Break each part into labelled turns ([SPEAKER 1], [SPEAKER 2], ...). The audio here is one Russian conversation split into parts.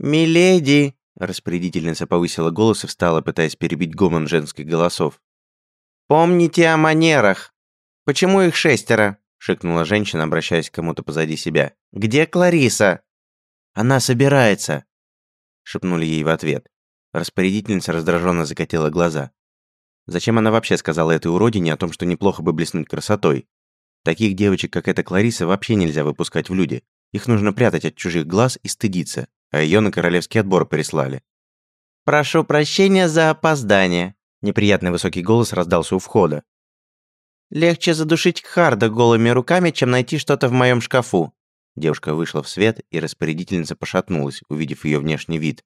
[SPEAKER 1] «Миледи!» Распорядительница повысила голос и встала, пытаясь перебить гомон женских голосов. «Помните о манерах! Почему их шестеро?» шикнула женщина, обращаясь к кому-то позади себя. «Где Клариса?» «Она собирается!» шепнули ей в ответ. Распорядительница раздраженно закатила глаза. Зачем она вообще сказала этой уродине о том, что неплохо бы блеснуть красотой? Таких девочек, как эта Клариса, вообще нельзя выпускать в люди. Их нужно прятать от чужих глаз и стыдиться, а ее на королевский отбор прислали. «Прошу прощения за опоздание», – неприятный высокий голос раздался у входа. «Легче задушить Харда голыми руками, чем найти что-то в моем шкафу». Девушка вышла в свет, и распорядительница пошатнулась, увидев ее внешний вид.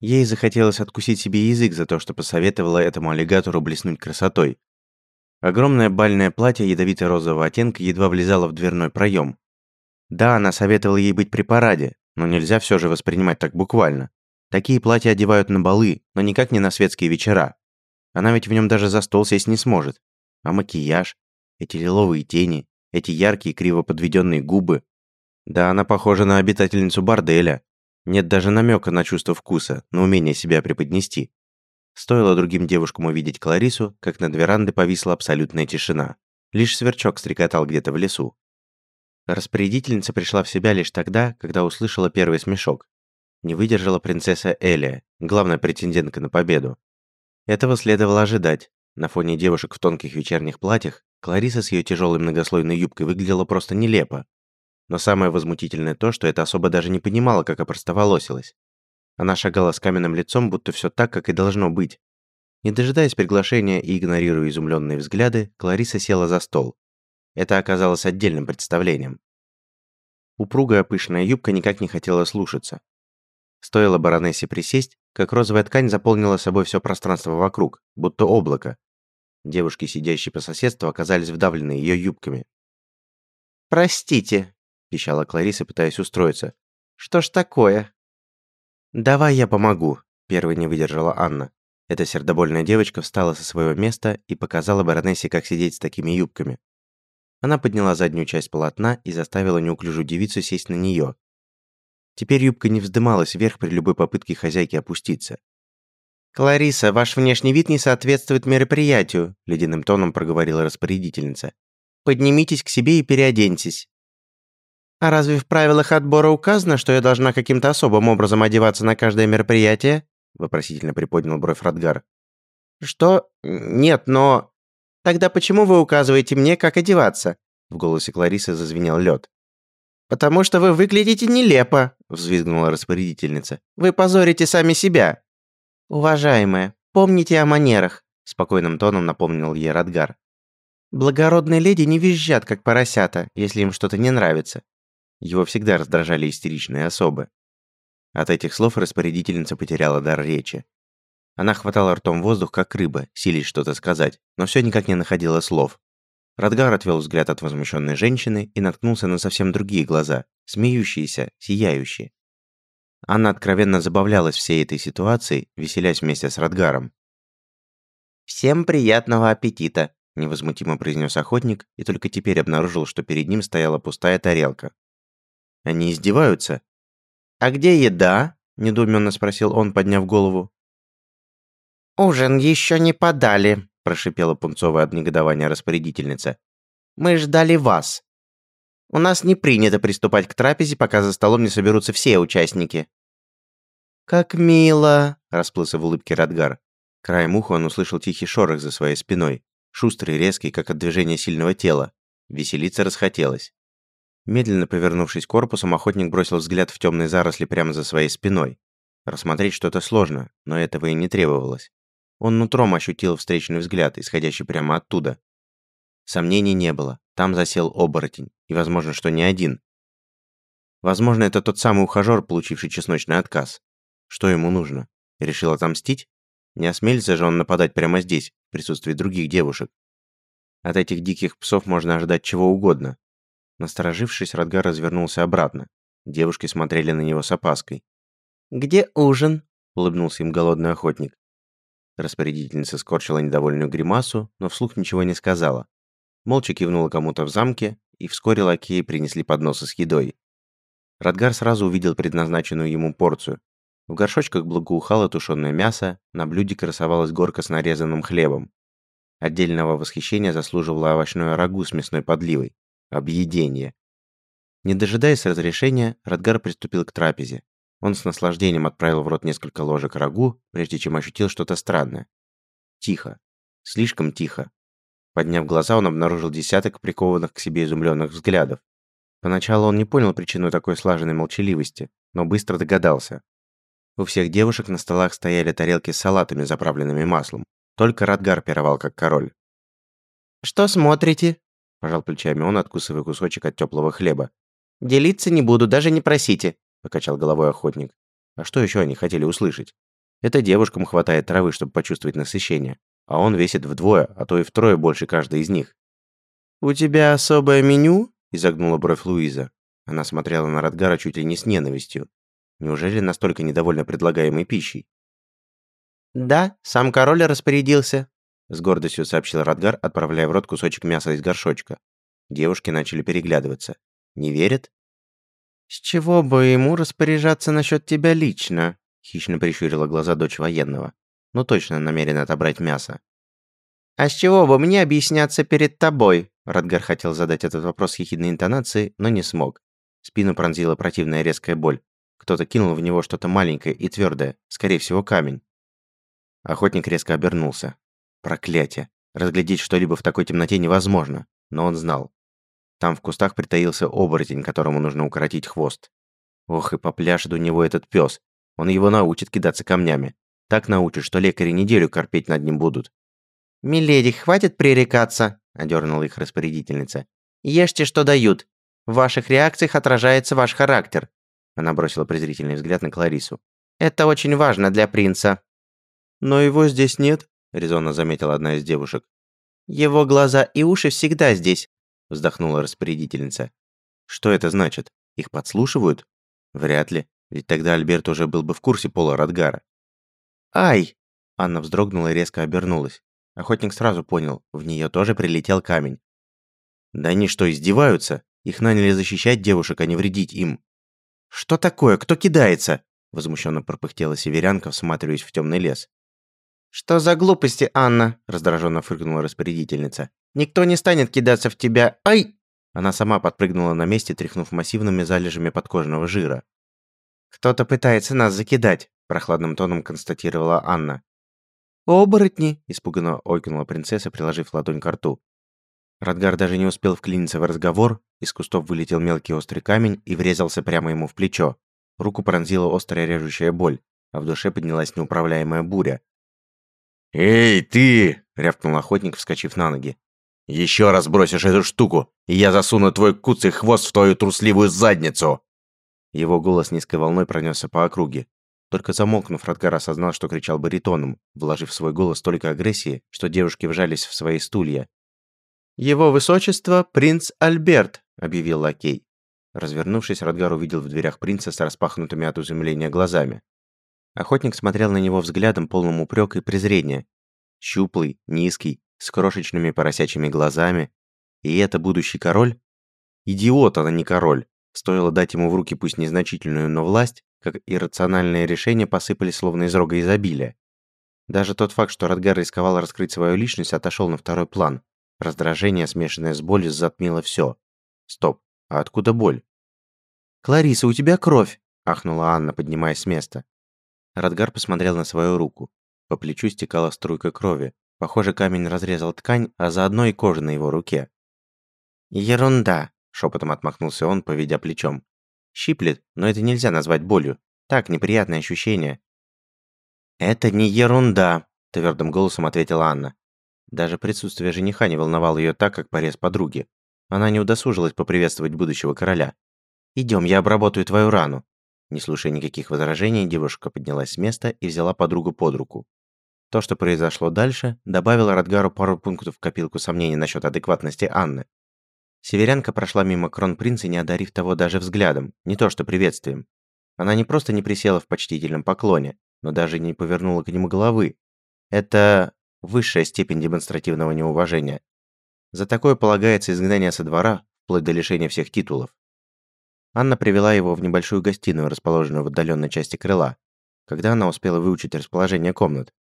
[SPEAKER 1] Ей захотелось откусить себе язык за то, что посоветовала этому аллигатору блеснуть красотой. Огромное бальное платье ядовито-розового оттенка едва влезало в дверной проем. Да, она советовала ей быть при параде, но нельзя все же воспринимать так буквально. Такие платья одевают на балы, но никак не на светские вечера. Она ведь в нем даже за стол сесть не сможет. А макияж, эти лиловые тени, эти яркие криво подведенные губы. Да, она похожа на обитательницу борделя. Нет даже намека на чувство вкуса, на умение себя преподнести. Стоило другим девушкам увидеть Кларису, как над верандой повисла абсолютная тишина. Лишь сверчок стрекотал где-то в лесу. Распорядительница пришла в себя лишь тогда, когда услышала первый смешок. Не выдержала принцесса Элия, главная претендентка на победу. Этого следовало ожидать. На фоне девушек в тонких вечерних платьях Клариса с ее тяжелой многослойной юбкой выглядела просто нелепо. Но самое возмутительное то, что эта особа даже не понимала, как опростоволосилась. Она шагала с каменным лицом, будто все так, как и должно быть. Не дожидаясь приглашения и игнорируя изумленные взгляды, Клариса села за стол. Это оказалось отдельным представлением. Упругая пышная юбка никак не хотела слушаться. Стоило баронессе присесть, как розовая ткань заполнила собой все пространство вокруг, будто облако. Девушки, сидящие по соседству, оказались вдавлены ее юбками. «Простите», – пищала Клариса, пытаясь устроиться. «Что ж такое?» «Давай я помогу», – первой не выдержала Анна. Эта сердобольная девочка встала со своего места и показала баронессе, как сидеть с такими юбками. Она подняла заднюю часть полотна и заставила неуклюжую девицу сесть на нее. Теперь юбка не вздымалась вверх при любой попытке хозяйки опуститься. «Клариса, ваш внешний вид не соответствует мероприятию», – ледяным тоном проговорила распорядительница. «Поднимитесь к себе и переоденьтесь». «А разве в правилах отбора указано, что я должна каким-то особым образом одеваться на каждое мероприятие?» – вопросительно приподнял бровь Радгар. «Что? Нет, но...» «Тогда почему вы указываете мне, как одеваться?» В голосе Кларисы зазвенел лед. «Потому что вы выглядите нелепо», – взвизгнула распорядительница. «Вы позорите сами себя». «Уважаемая, помните о манерах», – спокойным тоном напомнил ей Радгар. «Благородные леди не визжат, как поросята, если им что-то не нравится». Его всегда раздражали истеричные особы. От этих слов распорядительница потеряла дар речи. Она хватала ртом воздух, как рыба, силясь что-то сказать, но все никак не находила слов. Радгар отвел взгляд от возмущенной женщины и наткнулся на совсем другие глаза, смеющиеся, сияющие. Анна откровенно забавлялась всей этой ситуацией, веселясь вместе с Радгаром. «Всем приятного аппетита!» – невозмутимо произнес охотник и только теперь обнаружил, что перед ним стояла пустая тарелка. «Они издеваются?» «А где еда?» – недоуменно спросил он, подняв голову.
[SPEAKER 2] «Ужин еще не подали», –
[SPEAKER 1] прошипела пунцовая от негодования распорядительница.
[SPEAKER 2] «Мы ждали вас. У нас не принято приступать к трапезе, пока за столом не соберутся все участники».
[SPEAKER 1] «Как мило!» – расплылся в улыбке Радгар. Краем уха он услышал тихий шорох за своей спиной, шустрый, резкий, как от движения сильного тела. Веселиться расхотелось. Медленно повернувшись корпусом, охотник бросил взгляд в темные заросли прямо за своей спиной. Рассмотреть что-то сложно, но этого и не требовалось. Он нутром ощутил встречный взгляд, исходящий прямо оттуда. Сомнений не было. Там засел оборотень. И, возможно, что не один. Возможно, это тот самый ухажер, получивший чесночный отказ. Что ему нужно? Решил отомстить? Не осмелится же он нападать прямо здесь, в присутствии других девушек. От этих диких псов можно ожидать чего угодно. Насторожившись, Радгар развернулся обратно. Девушки смотрели на него с опаской.
[SPEAKER 2] «Где ужин?»
[SPEAKER 1] – улыбнулся им голодный охотник. Распорядительница скорчила недовольную гримасу, но вслух ничего не сказала. Молча кивнула кому-то в замке, и вскоре лакеи принесли подносы с едой. Радгар сразу увидел предназначенную ему порцию. В горшочках благоухало тушеное мясо, на блюде красовалась горка с нарезанным хлебом. Отдельного восхищения заслуживало овощное рагу с мясной подливой. Объедение. Не дожидаясь разрешения, Радгар приступил к трапезе. Он с наслаждением отправил в рот несколько ложек рагу, прежде чем ощутил что-то странное. Тихо. Слишком тихо. Подняв глаза, он обнаружил десяток прикованных к себе изумленных взглядов. Поначалу он не понял причину такой слаженной молчаливости, но быстро догадался. У всех девушек на столах стояли тарелки с салатами, заправленными маслом. Только Радгар пировал как король.
[SPEAKER 2] «Что смотрите?»
[SPEAKER 1] – пожал плечами он, откусывая кусочек от теплого хлеба.
[SPEAKER 2] «Делиться не буду, даже не просите», – покачал головой охотник.
[SPEAKER 1] А что еще они хотели услышать? Это девушкам хватает травы, чтобы почувствовать насыщение, а он весит вдвое, а то и втрое больше каждой из них.
[SPEAKER 2] «У тебя особое меню?»
[SPEAKER 1] – изогнула бровь Луиза. Она смотрела на Радгара чуть ли не с ненавистью. Неужели настолько недовольна предлагаемой пищей?
[SPEAKER 2] «Да, сам король распорядился», —
[SPEAKER 1] с гордостью сообщил Радгар, отправляя в рот кусочек мяса из горшочка. Девушки начали переглядываться. «Не верят?»
[SPEAKER 2] «С чего бы ему распоряжаться насчет тебя лично?» — хищно прищурила глаза дочь военного. «Ну точно намерен отобрать мясо». «А с чего бы мне объясняться перед тобой?» Радгар хотел задать этот вопрос с ехидной интонацией, но не смог. Спину пронзила противная резкая боль. Кто-то кинул в него что-то маленькое и твердое, скорее всего, камень. Охотник резко обернулся. Проклятие. Разглядеть что-либо в такой темноте невозможно, но он знал. Там в кустах притаился оборотень, которому нужно укоротить хвост. Ох, и попляшет у него этот пес. Он его научит кидаться камнями. Так научит, что лекари неделю корпеть над ним будут. «Миледи, хватит пререкаться», – одернула их распорядительница. «Ешьте, что дают. В ваших реакциях отражается ваш характер».
[SPEAKER 1] Она бросила презрительный взгляд на Кларису.
[SPEAKER 2] «Это очень важно для принца».
[SPEAKER 1] «Но его здесь нет», — резонно заметила одна из девушек.
[SPEAKER 2] «Его глаза и уши всегда здесь», — вздохнула распорядительница.
[SPEAKER 1] «Что это значит? Их подслушивают?» «Вряд ли, ведь тогда Альберт уже был бы в курсе пола Радгара».
[SPEAKER 2] «Ай!»
[SPEAKER 1] Анна вздрогнула и резко обернулась. Охотник сразу понял, в нее тоже прилетел камень. «Да они что, издеваются? Их наняли защищать девушек, а не вредить им». «Что такое? Кто кидается?» Возмущенно пропыхтела северянка, всматриваясь в темный лес.
[SPEAKER 2] «Что за глупости, Анна?» – раздраженно фыркнула распорядительница. «Никто не станет кидаться в тебя. Ай!»
[SPEAKER 1] Она сама подпрыгнула на месте, тряхнув массивными залежами подкожного жира.
[SPEAKER 2] «Кто-то пытается нас закидать», – прохладным тоном констатировала Анна.
[SPEAKER 1] «Оборотни!» – испуганно ойкнула принцесса, приложив ладонь к рту. Радгар даже не успел вклиниться в разговор, из кустов вылетел мелкий острый камень и врезался прямо ему в плечо. Руку пронзила острая режущая боль, а в душе поднялась неуправляемая буря. «Эй, ты!» — рявкнул охотник, вскочив на ноги. «Еще раз бросишь эту штуку, и я засуну твой куцый хвост в твою трусливую задницу!» Его голос низкой волной пронесся по округе. Только замолкнув, Радгар осознал, что кричал баритоном, вложив в свой голос столько агрессии, что девушки вжались в свои стулья.
[SPEAKER 2] «Его высочество – принц Альберт», – объявил лакей.
[SPEAKER 1] Развернувшись, Радгар увидел в дверях принца с распахнутыми от изумления глазами. Охотник смотрел на него взглядом, полным упрека и презрения. Щуплый, низкий, с крошечными поросячьими глазами. И это будущий король? Идиот, а не король. Стоило дать ему в руки пусть незначительную, но власть, как иррациональные решения посыпались словно из рога изобилия. Даже тот факт, что Радгар рисковал раскрыть свою личность, отошел на второй план. Раздражение, смешанное с болью, затмило все. Стоп, а откуда боль?
[SPEAKER 2] «Клариса, у тебя кровь!»
[SPEAKER 1] – ахнула Анна, поднимаясь с места. Радгар посмотрел на свою руку. По плечу стекала струйка крови. Похоже, камень разрезал ткань, а заодно и кожу на его руке.
[SPEAKER 2] «Ерунда!»
[SPEAKER 1] – шепотом отмахнулся он, поведя плечом. «Щиплет, но это нельзя назвать болью. Так, неприятное ощущение».
[SPEAKER 2] «Это не ерунда!»
[SPEAKER 1] – твердым голосом ответила Анна. Даже присутствие жениха не волновало ее так, как порез подруги. Она не удосужилась поприветствовать будущего короля. «Идем, я обработаю твою рану». Не слушая никаких возражений, девушка поднялась с места и взяла подругу под руку. То, что произошло дальше, добавило Радгару пару пунктов в копилку сомнений насчет адекватности Анны. Северянка прошла мимо кронпринца, не одарив того даже взглядом, не то что приветствием. Она не просто не присела в почтительном поклоне, но даже не повернула к нему головы. Это высшая степень демонстративного неуважения. За такое полагается изгнание со двора, вплоть до лишения всех титулов.
[SPEAKER 2] Анна привела его в небольшую гостиную, расположенную в отдаленной части крыла, когда она успела выучить расположение комнат.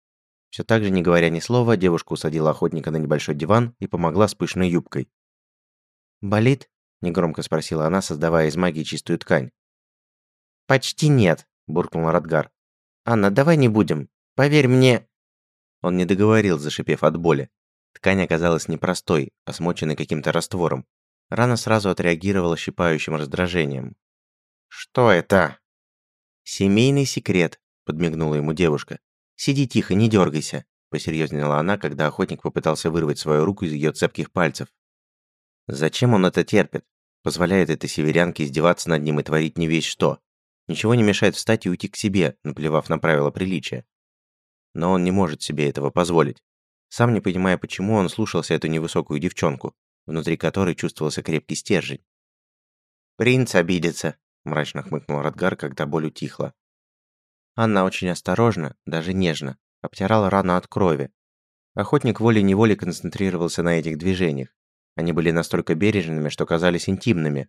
[SPEAKER 2] Все так же, не говоря ни слова, девушка усадила охотника на небольшой диван и помогла с пышной юбкой. «Болит?» – негромко спросила она, создавая из магии чистую ткань. «Почти нет», – буркнул Радгар. «Анна, давай не будем. Поверь мне...» Он не договорил, зашипев от боли. Ткань оказалась непростой, а смоченной каким-то раствором. Рана сразу отреагировала щипающим раздражением. «Что это?» «Семейный секрет», – подмигнула ему девушка. «Сиди тихо, не дергайся», – посерьезнела она, когда охотник попытался вырвать свою руку из ее цепких пальцев. Зачем он это терпит? Позволяет этой северянке издеваться над ним и творить не весь что. Ничего не мешает встать и уйти к себе, наплевав на правила приличия. Но он не может себе этого позволить. Сам не понимая, почему он слушался эту невысокую девчонку, внутри которой чувствовался крепкий стержень. «Принц обидится», – мрачно хмыкнул Радгар, когда боль утихла. Анна очень осторожно, даже нежно, обтирала рану от крови. Охотник волей-неволей концентрировался на этих движениях. Они были настолько бережными, что казались интимными.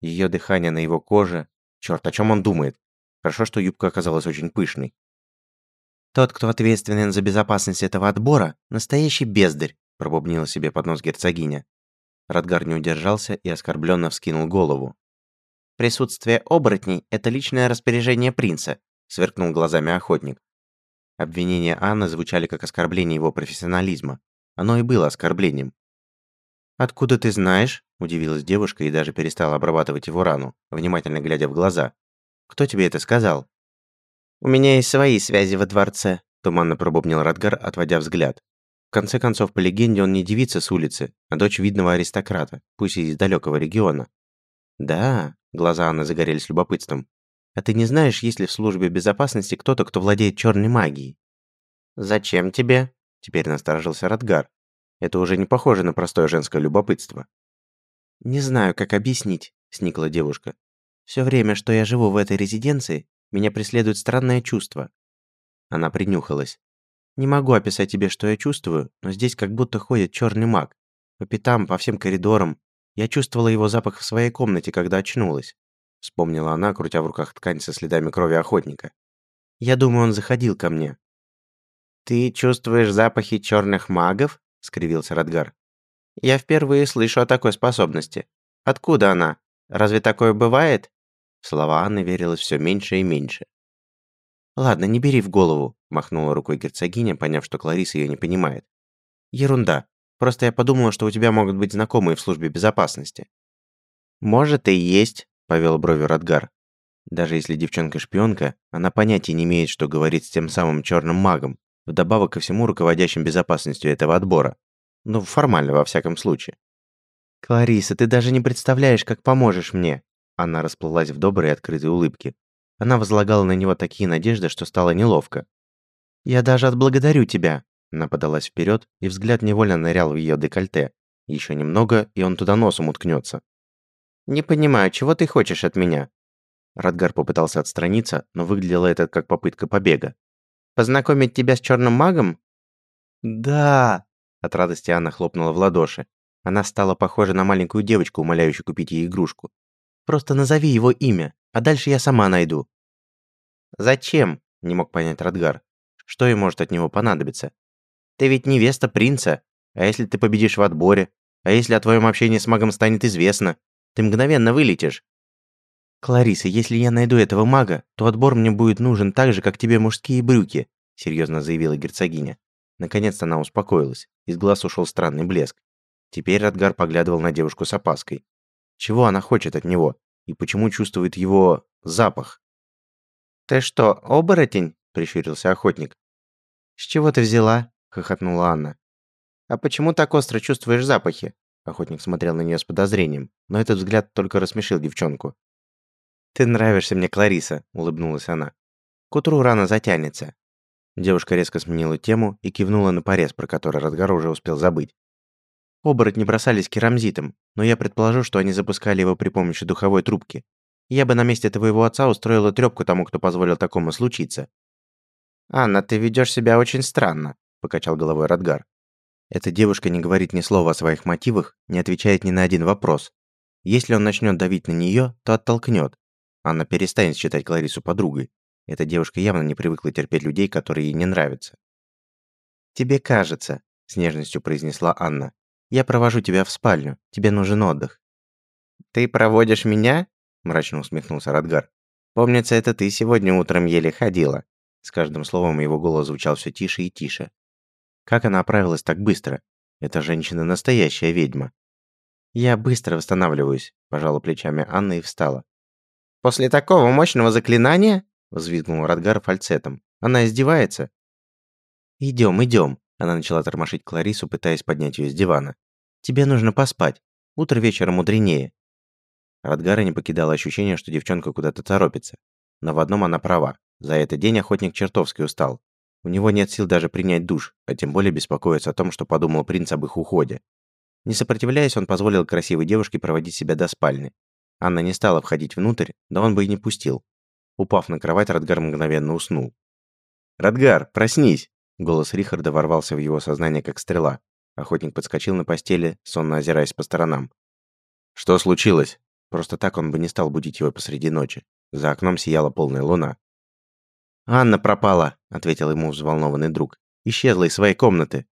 [SPEAKER 2] Ее дыхание на его коже... Черт, о чем он думает? Хорошо, что юбка оказалась очень пышной. «Тот, кто ответственен за безопасность этого отбора, настоящий бездарь», пробубнила себе под нос герцогиня. Радгар не удержался и оскорбленно вскинул голову. «Присутствие оборотней – это личное распоряжение принца», сверкнул глазами охотник. Обвинения Анны звучали как оскорбление его профессионализма. Оно и было оскорблением. «Откуда ты знаешь?» – удивилась девушка и даже перестала обрабатывать его рану, внимательно глядя в глаза. «Кто тебе это сказал?» «У меня есть свои связи во дворце», – туманно пробубнил Радгар, отводя взгляд. В конце концов, по легенде, он не девица с улицы, а дочь видного аристократа, пусть и из далекого региона. «Да», – глаза Анны загорелись любопытством. «А ты не знаешь, есть ли в службе безопасности кто-то, кто владеет черной магией?» «Зачем тебе?» – теперь насторожился Радгар. Это уже не похоже на простое женское любопытство. «Не знаю, как объяснить», – сникла девушка. «Все время, что я живу в этой резиденции, меня преследует странное чувство». Она принюхалась. «Не могу описать тебе, что я чувствую, но здесь как будто ходит черный маг. По пятам, по всем коридорам. Я чувствовала его запах в своей комнате, когда очнулась», – вспомнила она, крутя в руках ткань со следами крови охотника. «Я думаю, он заходил ко мне». «Ты чувствуешь запахи черных магов?» скривился Радгар. «Я впервые слышу о такой способности. Откуда она? Разве такое бывает?» слова Анны верилось все меньше и меньше. «Ладно, не бери в голову», – махнула рукой герцогиня, поняв, что Клариса ее не понимает. «Ерунда. Просто я подумала, что у тебя могут быть знакомые в службе безопасности». «Может и есть», – повел бровью Радгар. Даже если девчонка шпионка, она понятия не имеет, что говорить с тем самым черным магом, вдобавок ко всему руководящим безопасностью этого отбора. Ну, формально, во всяком случае. «Клариса, ты даже не представляешь, как поможешь мне!» Она расплылась в доброй открытой улыбке. Она возлагала на него такие надежды, что стало неловко. «Я даже отблагодарю тебя!» Она подалась вперед, и взгляд невольно нырял в ее декольте. Еще немного, и он туда носом уткнется. «Не понимаю, чего ты хочешь от меня?» Радгар попытался отстраниться, но выглядело это как попытка побега. Познакомить тебя с черным магом?» «Да!» От радости Анна хлопнула в ладоши. Она стала похожа на маленькую девочку, умоляющую купить ей игрушку. «Просто назови его имя, а дальше я сама найду». «Зачем?» – не мог понять Радгар. «Что ей может от него понадобиться? Ты ведь невеста принца. А если ты победишь в отборе? А если о твоем общении с магом станет известно? Ты мгновенно вылетишь. «Клариса, если я найду этого мага, то отбор мне будет нужен так же, как тебе мужские брюки», серьезно заявила герцогиня. Наконец-то она успокоилась. Из глаз ушел странный блеск. Теперь Радгар поглядывал на девушку с опаской. Чего она хочет от него? И почему чувствует его... запах? «Ты что, оборотень?» – прищурился охотник. «С чего ты взяла?» – хохотнула Анна. «А почему так остро чувствуешь запахи?» Охотник смотрел на нее с подозрением, но этот взгляд только рассмешил девчонку. «Ты нравишься мне, Клариса», — улыбнулась она. «К утру рано затянется». Девушка резко сменила тему и кивнула на порез, про который Радгар уже успел забыть. Оборотни бросались керамзитом, но я предположу, что они запускали его при помощи духовой трубки. Я бы на месте твоего отца устроила трёпку тому, кто позволил такому случиться. «Анна, ты ведёшь себя очень странно», – покачал головой Радгар. Эта девушка не говорит ни слова о своих мотивах, не отвечает ни на один вопрос. Если он начнет давить на нее, то оттолкнет. Анна перестанет считать Кларису подругой. Эта девушка явно не привыкла терпеть людей, которые ей не нравятся. «Тебе кажется», — с нежностью произнесла Анна. «Я провожу тебя в спальню. Тебе нужен отдых». «Ты проводишь меня?» — мрачно усмехнулся Радгар. «Помнится, это ты сегодня утром еле ходила». С каждым словом его голос звучал все тише и тише. Как она оправилась так быстро? Эта женщина настоящая ведьма. «Я быстро восстанавливаюсь», – пожала плечами Анна и встала. «После такого мощного заклинания?» – взвизгнул Радгар фальцетом. «Она издевается?» «Идем, идем», – она начала тормошить Кларису, пытаясь поднять ее с дивана. «Тебе нужно поспать. Утро вечера мудренее». Радгара не покидало ощущение, что девчонка куда-то торопится. Но в одном она права. За этот день охотник чертовски устал. У него нет сил даже принять душ, а тем более беспокоиться о том, что подумал принц об их уходе. Не сопротивляясь, он позволил красивой девушке проводить себя до спальни. Анна не стала входить внутрь, да он бы и не пустил. Упав на кровать, Радгар мгновенно уснул. «Радгар, проснись!» Голос Рихарда ворвался в его сознание, как стрела. Охотник подскочил на постели, сонно озираясь по сторонам. «Что случилось?» Просто так он бы не стал будить его посреди ночи. За окном сияла полная луна. «Анна пропала», — ответил ему взволнованный друг. «Исчезла из своей комнаты».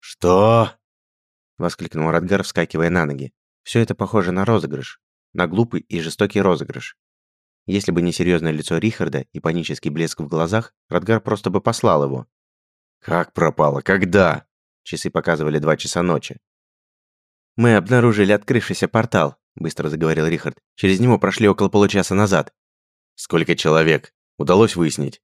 [SPEAKER 1] «Что?»
[SPEAKER 2] — воскликнул Радгар, вскакивая на ноги. Все это похоже на розыгрыш. На глупый и жестокий розыгрыш. Если бы не серьезное лицо Рихарда и панический блеск в глазах, Радгар просто бы послал его.
[SPEAKER 1] «Как пропала? Когда?» Часы показывали два часа ночи.
[SPEAKER 2] «Мы обнаружили открывшийся портал», — быстро заговорил Рихард. «Через него прошли около получаса назад».
[SPEAKER 1] «Сколько человек?» Удалось выяснить.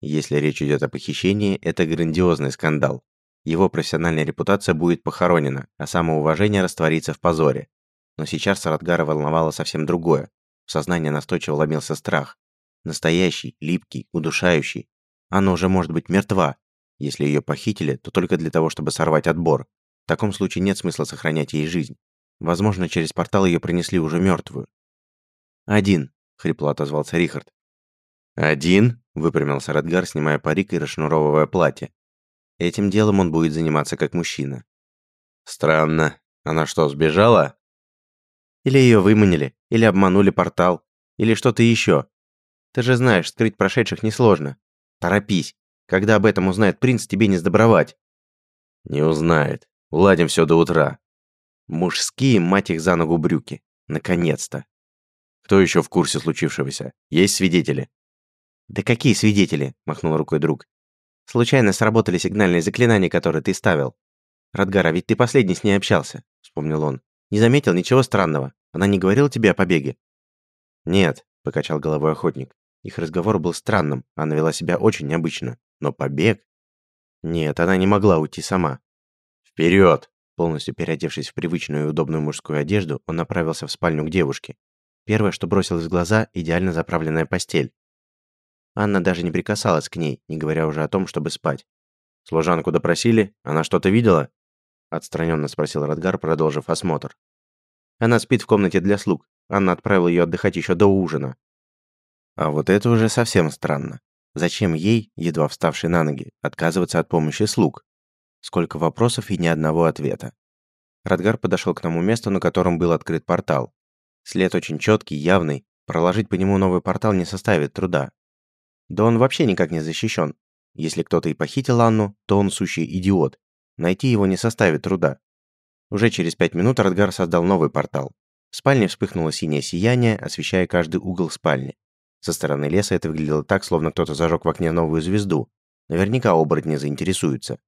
[SPEAKER 2] Если речь идет о похищении, это грандиозный скандал. Его профессиональная репутация будет похоронена, а самоуважение растворится в позоре. Но сейчас Радгара волновало совсем другое. В сознание настойчиво ломился страх. Настоящий, липкий, удушающий. Она уже может быть мертва. Если ее похитили, то только для того, чтобы сорвать отбор. В таком случае нет смысла сохранять ей жизнь. Возможно, через портал ее принесли уже мертвую. «Один», — хрипло отозвался Рихард.
[SPEAKER 1] «Один?» – выпрямился Радгар, снимая парик и расшнуровывая платье. Этим делом он будет заниматься как мужчина. «Странно. Она что, сбежала?»
[SPEAKER 2] «Или ее выманили, или обманули портал, или что-то еще. Ты же знаешь, скрыть прошедших несложно. Торопись. Когда об этом узнает принц, тебе не сдобровать».
[SPEAKER 1] «Не узнает. Уладим все до утра».
[SPEAKER 2] Мужские, мать их за ногу брюки. Наконец-то.
[SPEAKER 1] Кто еще в курсе случившегося? Есть свидетели?
[SPEAKER 2] «Да какие свидетели?» – махнул рукой друг. «Случайно сработали сигнальные заклинания, которые ты ставил. Радгар, а ведь ты последний с ней общался», – вспомнил он. «Не заметил ничего странного. Она не говорила тебе о побеге?» «Нет», – покачал головой охотник. Их разговор был странным, она вела себя очень необычно. Но побег? Нет, она не могла уйти сама.
[SPEAKER 1] «Вперед!»
[SPEAKER 2] Полностью переодевшись в привычную и удобную мужскую одежду, он направился в спальню к девушке. Первое, что бросилось в глаза – идеально заправленная постель. Анна даже не прикасалась к ней, не говоря уже о том, чтобы спать.
[SPEAKER 1] «Служанку допросили? Она что-то видела?»
[SPEAKER 2] Отстраненно спросил Радгар, продолжив осмотр. «Она спит в комнате для слуг. Анна отправила ее отдыхать еще до ужина». А вот это уже совсем странно. Зачем ей, едва вставшей на ноги, отказываться от помощи слуг? Сколько вопросов и ни одного ответа. Радгар подошел к тому месту, на котором был открыт портал. След очень четкий, явный. Проложить по нему новый портал не составит труда. Да он вообще никак не защищен. Если кто-то и похитил Анну, то он сущий идиот. Найти его не составит труда. Уже через пять минут Радгар создал новый портал. В спальне вспыхнуло синее сияние, освещая каждый угол спальни. Со стороны леса это выглядело так, словно кто-то зажег в окне новую звезду. Наверняка оборотни заинтересуются.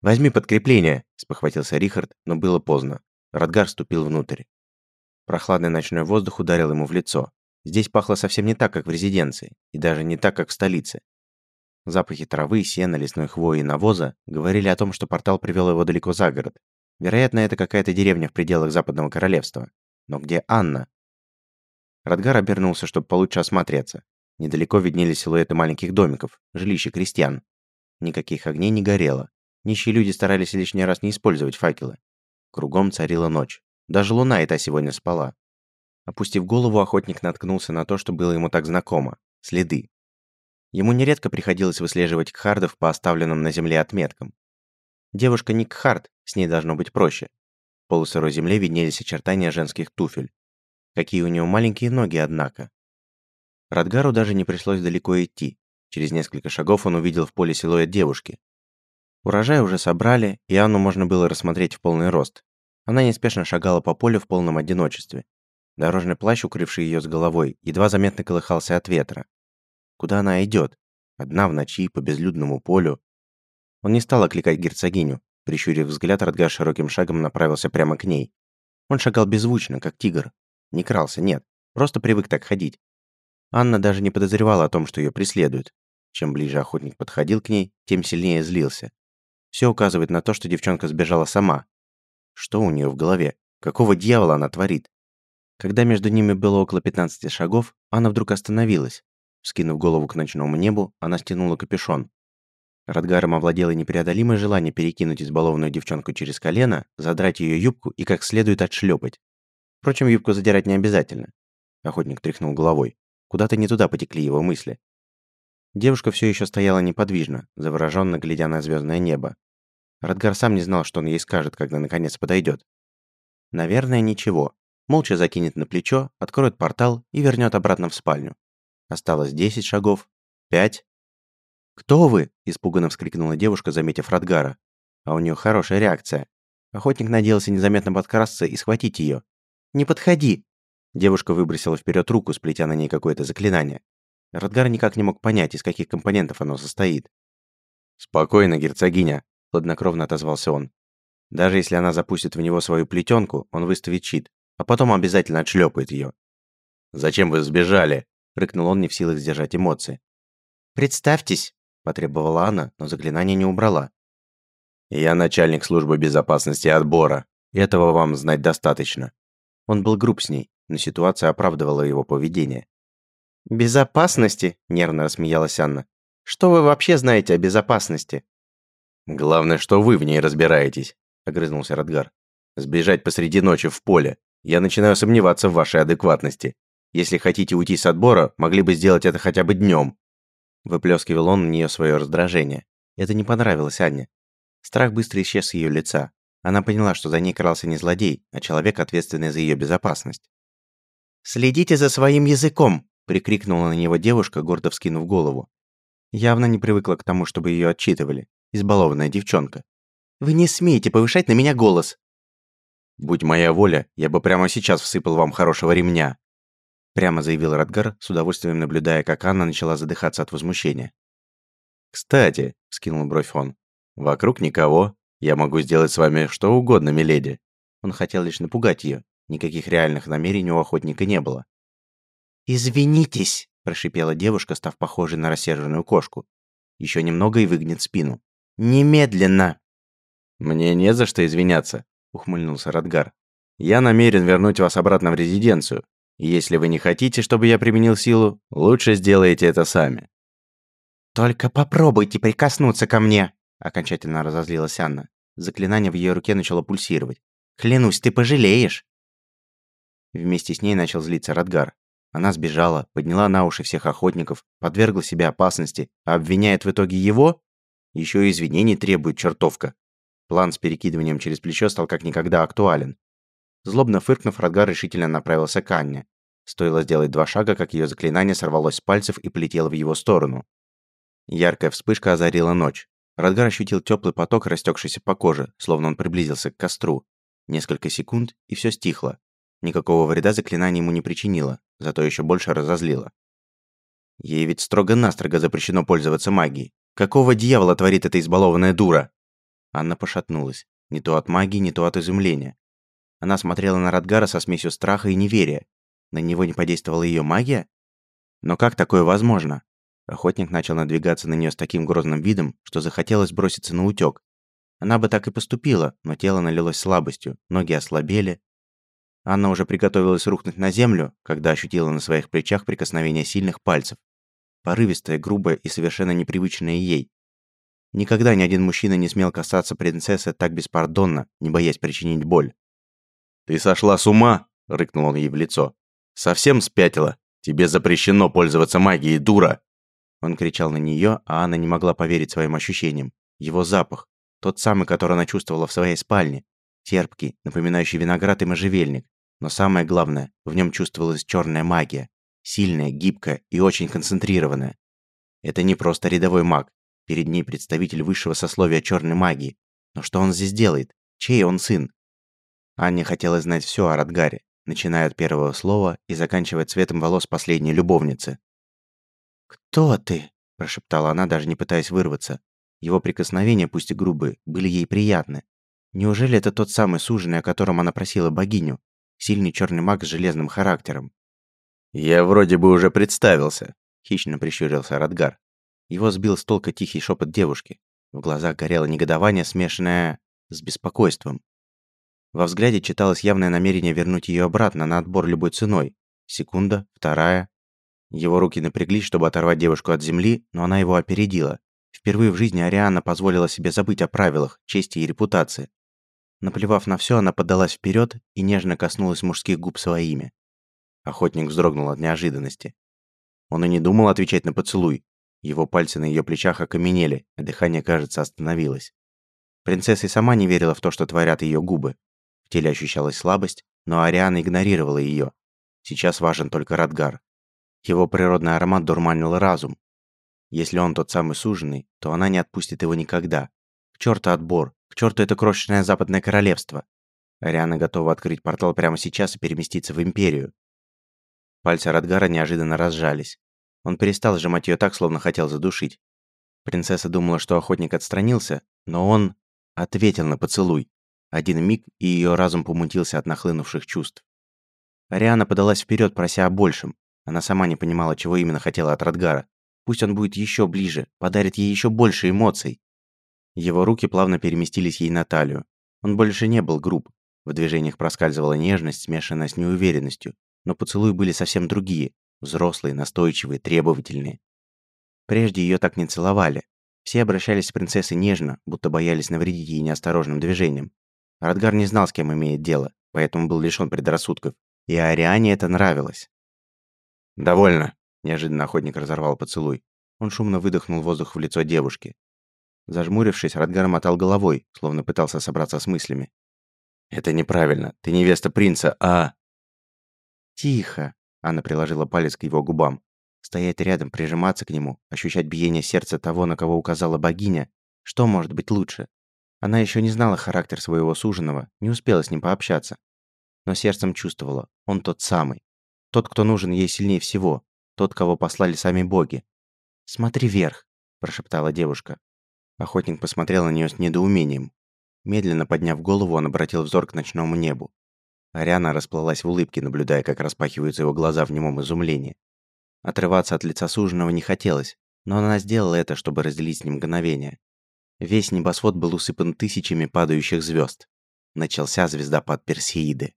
[SPEAKER 2] «Возьми подкрепление», – спохватился Рихард, но было поздно. Радгар ступил внутрь. Прохладный ночной воздух ударил ему в лицо. Здесь пахло совсем не так, как в резиденции, и даже не так, как в столице. Запахи травы, сена, лесной хвои и навоза говорили о том, что портал привел его далеко за город. Вероятно, это какая-то деревня в пределах Западного Королевства. Но где Анна? Радгар обернулся, чтобы получше осмотреться. Недалеко виднелись силуэты маленьких домиков, жилища крестьян. Никаких огней не горело. Нищие люди старались лишний раз не использовать факелы. Кругом царила ночь. Даже луна и та сегодня спала. Опустив голову, охотник наткнулся на то, что было ему так знакомо – следы. Ему нередко приходилось выслеживать кхардов по оставленным на земле отметкам. Девушка не кхард, с ней должно быть проще. В полусырой земле виднелись очертания женских туфель. Какие у него маленькие ноги, однако. Радгару даже не пришлось далеко идти. Через несколько шагов он увидел в поле силуэт девушки. Урожай уже собрали, и Анну можно было рассмотреть в полный рост. Она неспешно шагала по полю в полном одиночестве. Дорожный плащ, укрывший ее с головой, едва заметно колыхался от ветра. Куда она идет? Одна в ночи, по безлюдному полю. Он не стал окликать герцогиню. Прищурив взгляд, Радгар широким шагом направился прямо к ней. Он шагал беззвучно, как тигр. Не крался, нет. Просто привык так ходить. Анна даже не подозревала о том, что ее преследуют. Чем ближе охотник подходил к ней, тем сильнее злился. Все указывает на то, что девчонка сбежала сама. Что у нее в голове? Какого дьявола она творит? Когда между ними было около 15 шагов, Анна вдруг остановилась. Скинув голову к ночному небу, она стянула капюшон. Радгаром овладело непреодолимое желание перекинуть избалованную девчонку через колено, задрать ее юбку и как следует отшлепать. Впрочем, юбку задирать не обязательно. Охотник тряхнул головой. Куда-то не туда потекли его мысли. Девушка все еще стояла неподвижно, завороженно глядя на звездное небо. Радгар сам не знал, что он ей скажет, когда наконец подойдет. Наверное, ничего. Молча закинет на плечо, откроет портал и вернет обратно в спальню. Осталось 10 шагов. Пять. «Кто вы?» – испуганно вскрикнула девушка, заметив Радгара. А у нее хорошая реакция. Охотник надеялся незаметно подкрасться и схватить ее. «Не подходи!» Девушка выбросила вперед руку, сплетя на ней какое-то заклинание. Радгар никак не мог понять, из каких компонентов оно состоит. «Спокойно, герцогиня», – хладнокровно отозвался он. «Даже если она запустит в него свою плетенку, он выставит щит, а потом обязательно отшлепает ее. «Зачем вы сбежали?» – рыкнул он, не в силах сдержать эмоции. «Представьтесь», – потребовала она, но заклинание не убрала. «Я начальник службы безопасности отбора. Этого вам знать достаточно». Он был груб с ней, но ситуация оправдывала его поведение. «Безопасности?» – нервно рассмеялась Анна. «Что вы вообще знаете о безопасности?» «Главное, что вы в ней разбираетесь», – огрызнулся Радгар. «Сбежать посреди ночи в поле. Я начинаю сомневаться в вашей адекватности. Если хотите уйти с отбора, могли бы сделать это хотя бы днем». Выплескивал он на нее свое раздражение. Это не понравилось Анне. Страх быстро исчез с ее лица. Она поняла, что за ней крался не злодей, а человек, ответственный за ее безопасность. «Следите за своим языком!» – прикрикнула на него девушка, гордо вскинув голову. Явно не привыкла к тому, чтобы ее отчитывали. Избалованная девчонка. «Вы не смеете повышать на меня голос!» «Будь моя воля, я бы прямо сейчас всыпал вам хорошего ремня!» Прямо заявил Радгар, с удовольствием наблюдая, как Анна начала задыхаться от возмущения. «Кстати», – скинул бровь он, – «вокруг никого. Я могу сделать с вами что угодно, миледи». Он хотел лишь напугать ее. Никаких реальных намерений у охотника не было. «Извинитесь!» – прошипела девушка, став похожей на рассерженную кошку. Еще немного и выгнет спину. «Немедленно!» «Мне не за что извиняться», – ухмыльнулся Радгар. «Я намерен вернуть вас обратно в резиденцию. Если вы не хотите, чтобы я применил силу, лучше сделайте это сами». «Только попробуйте прикоснуться ко мне!» – окончательно разозлилась Анна. Заклинание в ее руке начало пульсировать. «Клянусь, ты пожалеешь!» Вместе с ней начал злиться Радгар. Она сбежала, подняла на уши всех охотников, подвергла себя опасности, а обвиняет в итоге его? Еще и извинений требует чертовка. План с перекидыванием через плечо стал как никогда актуален. Злобно фыркнув, Радгар решительно направился к Анне. Стоило сделать два шага, как ее заклинание сорвалось с пальцев и полетело в его сторону. Яркая вспышка озарила ночь. Радгар ощутил теплый поток, растекшийся по коже, словно он приблизился к костру. Несколько секунд, и все стихло. Никакого вреда заклинание ему не причинило, зато еще больше разозлило. Ей ведь строго-настрого запрещено пользоваться магией. Какого дьявола творит эта избалованная дура? Анна пошатнулась. Не то от магии, не то от изумления. Она смотрела на Радгара со смесью страха и неверия. На него не подействовала ее магия? Но как такое возможно? Охотник начал надвигаться на нее с таким грозным видом, что захотелось броситься на утёк. Она бы так и поступила, но тело налилось слабостью, ноги ослабели, Анна уже приготовилась рухнуть на землю, когда ощутила на своих плечах прикосновение сильных пальцев. Порывистое, грубое и совершенно непривычное ей. Никогда ни один мужчина не смел касаться принцессы так беспардонно, не боясь причинить боль. «Ты сошла с ума?» – рыкнул он ей в лицо. «Совсем спятила? Тебе запрещено пользоваться магией, дура!» Он кричал на нее, а Анна не могла поверить своим ощущениям. Его запах, тот самый, который она чувствовала в своей спальне,
[SPEAKER 1] терпкий, напоминающий виноград и можжевельник. Но самое главное, в нем чувствовалась черная магия. Сильная, гибкая и очень концентрированная. Это не просто рядовой маг. Перед ней представитель высшего сословия черной магии. Но что он здесь делает? Чей он сын? Анне хотелось знать все о Радгаре, начиная от первого слова и заканчивая цветом волос последней любовницы.
[SPEAKER 2] «Кто ты?»
[SPEAKER 1] – прошептала она, даже не пытаясь вырваться. Его прикосновения, пусть и грубые, были ей приятны. Неужели это тот самый суженый, о котором она просила богиню? Сильный черный маг с железным характером. «Я вроде бы уже представился», – хищно прищурился Радгар. Его сбил с толка тихий шепот девушки. В глазах горело негодование, смешанное с беспокойством. Во взгляде читалось явное намерение вернуть ее обратно на отбор любой ценой. Секунда, вторая. Его руки напряглись, чтобы оторвать девушку от земли, но она его опередила. Впервые в жизни Ариана позволила себе забыть о правилах, чести и репутации. Наплевав на все, она поддалась вперед и нежно коснулась мужских губ своими. Охотник вздрогнул от неожиданности. Он и не думал отвечать на поцелуй. Его пальцы на ее плечах окаменели, а дыхание, кажется, остановилось. Принцесса и сама не верила в то, что творят ее губы. В теле ощущалась слабость, но Ариана игнорировала ее. Сейчас важен только Радгар. Его природный аромат дурманил разум. Если он тот самый суженый, то она не отпустит его никогда. К черту отбор, к черту это крошечное западное королевство. Ариана готова открыть портал прямо сейчас и переместиться в Империю. Пальцы Радгара неожиданно разжались. Он перестал сжимать ее так, словно хотел задушить. Принцесса думала, что охотник отстранился, но он ответил на поцелуй. Один миг, и ее разум помутился от нахлынувших чувств. Ариана подалась вперед, прося о большем. Она сама не понимала, чего именно хотела от Радгара. Пусть он будет еще ближе, подарит ей еще больше эмоций. Его руки плавно переместились ей на талию. Он больше не был груб. В движениях проскальзывала нежность, смешанная с неуверенностью. Но поцелуи были совсем другие. Взрослые, настойчивые, требовательные. Прежде ее так не целовали. Все обращались с принцессой нежно, будто боялись навредить ей неосторожным движением. Радгар не знал, с кем имеет дело, поэтому был лишён предрассудков. И Ариане это нравилось. «Довольно», – неожиданно охотник разорвал поцелуй. Он шумно выдохнул воздух в лицо девушки. Зажмурившись, Радгар мотал головой, словно пытался собраться с мыслями. «Это неправильно. Ты невеста принца, а...»
[SPEAKER 2] «Тихо», – Анна приложила палец к его губам. Стоять рядом, прижиматься к нему, ощущать биение сердца того, на кого указала богиня. Что может быть лучше? Она еще не знала характер своего суженого, не успела с ним пообщаться. Но сердцем чувствовала, он тот самый. Тот, кто нужен ей сильнее всего. Тот, кого послали сами боги. «Смотри вверх», – прошептала девушка. Охотник посмотрел на нее с недоумением. Медленно подняв голову, он обратил взор к ночному небу. Ариана расплылась в улыбке, наблюдая, как распахиваются его глаза в немом изумлении. Отрываться от лица суженого не хотелось, но она сделала это, чтобы разделить с ним мгновение. Весь небосвод был усыпан тысячами падающих звезд. Начался звездопад Персеиды.